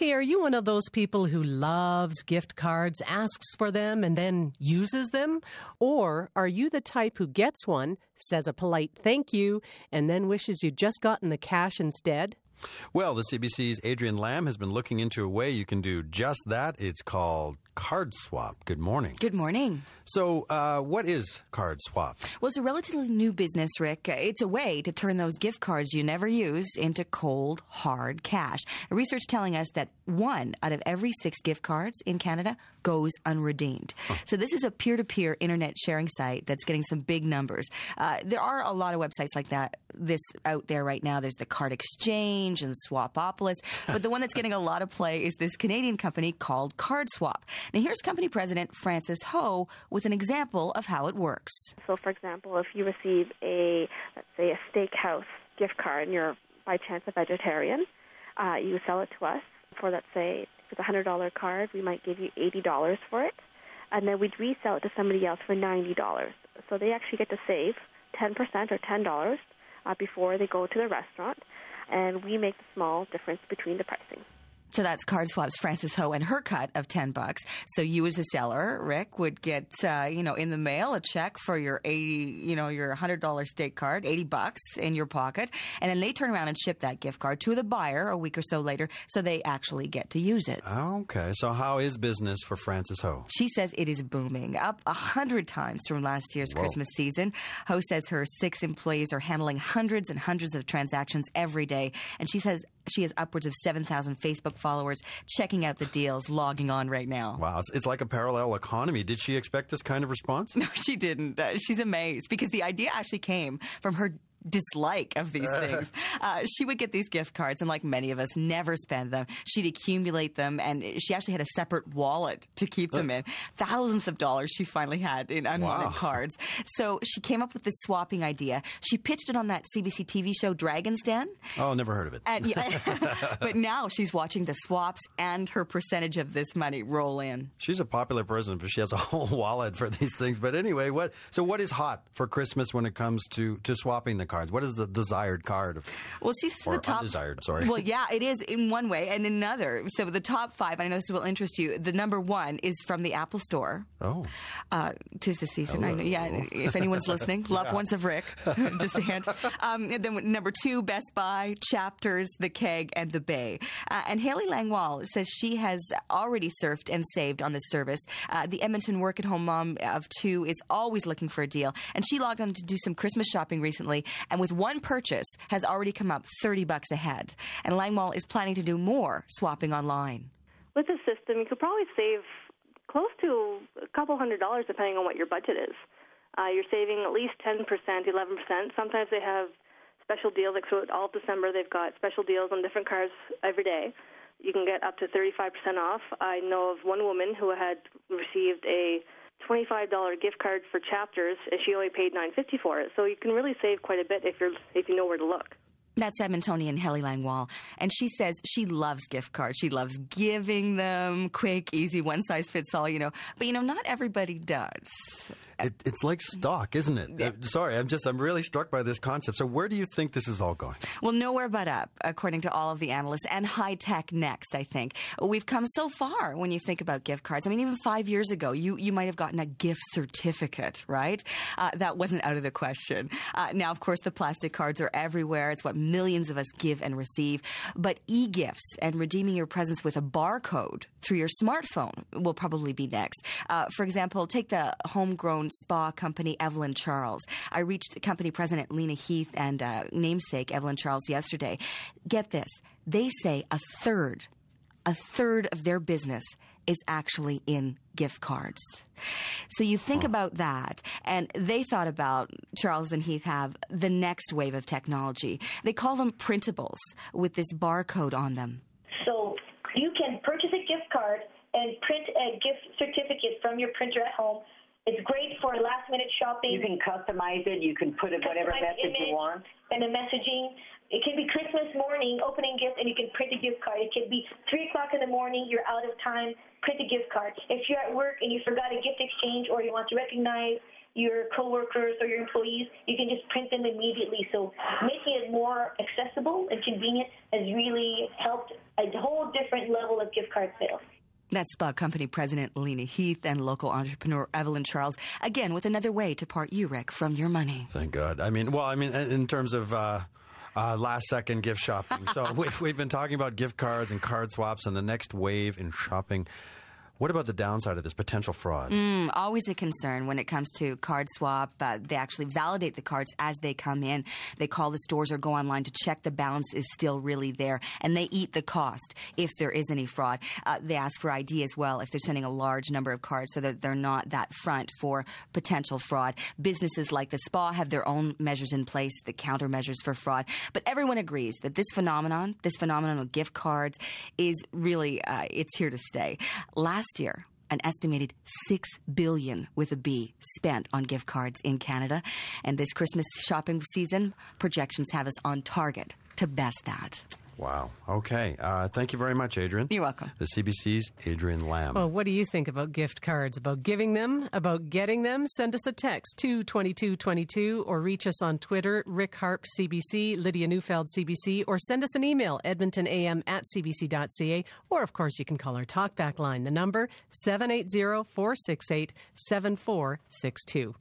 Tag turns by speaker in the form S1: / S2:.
S1: Hey, are you one of those people who loves gift cards, asks for them, and then uses them? Or are you the type who gets one, says a polite thank you, and then wishes you'd just gotten the cash instead?
S2: Well, the CBC's Adrian Lamb has been looking into a way you can do just that. It's called Card Swap. Good morning.
S3: Good morning.
S2: So, uh, what is Card Swap?
S3: Well, it's a relatively new business, Rick. It's a way to turn those gift cards you never use into cold, hard cash. Research telling us that one out of every six gift cards in Canada goes unredeemed. So, this is a peer to peer internet sharing site that's getting some big numbers. Uh, there are a lot of websites like that this out there right now. There's the Card Exchange and Swapopolis, but the one that's getting a lot of play is this Canadian company called Card Swap. Now, here's company president Francis Ho with an example of how it works.
S4: So, for example, if you receive a, let's say, a steakhouse gift card and you're by chance a vegetarian, uh, you sell it to us for, let's say, if it's a $100 card, we might give you $80 for it, and then we'd resell it to somebody else for $90. So they actually get to save 10% or $10 uh, before they go to the restaurant, and we make the small difference between the pricing.
S3: So that's Card Swap's Francis Ho and her cut of 10 bucks. So you as a seller, Rick, would get, uh, you know, in the mail a check for your 80, you know, your $100 steak card, 80 bucks in your pocket. And then they turn around and ship that gift card to the buyer a week or so later so they actually get to use it.
S2: Okay. So how is business for Francis Ho?
S3: She says it is booming, up a hundred times from last year's Whoa. Christmas season. Ho says her six employees are handling hundreds and hundreds of transactions every day. And she says she has upwards of 7,000 Facebook followers checking out the deals, logging on right now.
S2: Wow, it's, it's like a parallel economy. Did she expect this kind of response?
S3: No, she didn't. Uh, she's amazed because the idea actually came from her dislike of these things. Uh, she would get these gift cards, and like many of us, never spend them. She'd accumulate them, and she actually had a separate wallet to keep them in. Thousands of dollars she finally had in unwanted wow. cards. So she came up with this swapping idea. She pitched it on that CBC TV show Dragon's Den.
S2: Oh, never heard of it.
S3: And, yeah, but now she's watching the swaps and her percentage of this money roll in.
S2: She's a popular person, but she has a whole wallet for these things. But anyway, what? So what is hot for Christmas when it comes to to swapping the cards? What is the desired card? Of,
S3: well, she's the top.
S2: Desired, sorry.
S3: Well, yeah, it is in one way and another. So the top five, I know this will interest you. The number one is from the Apple Store.
S2: Oh,
S3: uh, tis the season. Hello. I know. Yeah, if anyone's listening, loved yeah. ones of Rick. just a hint. Um, and then number two, Best Buy, Chapters, The Keg, and The Bay. Uh, and Haley Langwall says she has already surfed and saved on this service. Uh, the Edmonton work at home mom of two is always looking for a deal, and she logged on to do some Christmas shopping recently, and with one purchase has already come up 30 bucks ahead. And Langwall is planning to do more swapping online.
S4: With the system, you could probably save close to a couple hundred dollars depending on what your budget is. Uh, you're saving at least 10%, 11%. Sometimes they have special deals, like throughout all of December, they've got special deals on different cars every day. You can get up to 35% off. I know of one woman who had received a $25 gift card for chapters and she only paid 950 for it. So you can really save quite a bit if you're if you know where to look.
S3: That's Edmontonian Helly Langwall. And she says she loves gift cards. She loves giving them quick, easy, one size fits all, you know. But, you know, not everybody does.
S2: It, it's like stock, isn't it? Yeah. Uh, sorry, I'm just, I'm really struck by this concept. So where do you think this is all going?
S3: Well, nowhere but up, according to all of the analysts, and high tech next, I think. We've come so far when you think about gift cards. I mean, even five years ago, you, you might have gotten a gift certificate, right? Uh, that wasn't out of the question. Uh, now, of course, the plastic cards are everywhere. It's what millions of us give and receive. But e gifts and redeeming your presents with a barcode through your smartphone will probably be next. Uh, for example, take the homegrown spa company Evelyn Charles. I reached company president Lena Heath and uh, namesake Evelyn Charles yesterday. Get this. They say a third, a third of their business is actually in gift cards. So you think about that, and they thought about, Charles and Heath have, the next wave of technology. They call them printables with this barcode on them.
S5: So you can purchase a gift card and print a gift certificate from your printer at home. It's great for last minute shopping.
S6: You can customize it, you can put it whatever message you want.
S5: And the messaging. It can be Christmas morning, opening gift, and you can print a gift card. It can be 3 o'clock in the morning, you're out of time, print a gift card. If you're at work and you forgot a gift exchange or you want to recognize your coworkers or your employees, you can just print them immediately. So making it more accessible and convenient has really helped a whole different level of gift card sales.
S3: That's Spa Company President Lena Heath and local entrepreneur Evelyn Charles, again with another way to part you, Rick, from your money.
S2: Thank God. I mean, well, I mean, in terms of uh, uh, last second gift shopping. So we've, we've been talking about gift cards and card swaps and the next wave in shopping. What about the downside of this potential fraud?
S3: Mm, always a concern when it comes to card swap. Uh, they actually validate the cards as they come in. They call the stores or go online to check the balance is still really there, and they eat the cost if there is any fraud. Uh, they ask for ID as well if they're sending a large number of cards, so that they're not that front for potential fraud. Businesses like the spa have their own measures in place, the countermeasures for fraud. But everyone agrees that this phenomenon, this phenomenon of gift cards, is really uh, it's here to stay. Last last year, an estimated 6 billion with a B spent on gift cards in Canada. And this Christmas shopping season, projections have us on target to best that.
S2: Wow. Okay. Uh, thank you very much, Adrian.
S3: You're welcome.
S2: The CBC's Adrian Lamb.
S1: Well, what do you think about gift cards? About giving them? About getting them? Send us a text to 2222 or reach us on Twitter, Rick Harp CBC, Lydia Neufeld CBC, or send us an email, edmontonam at cbc.ca. Or, of course, you can call our talkback line. The number 780 468 7462.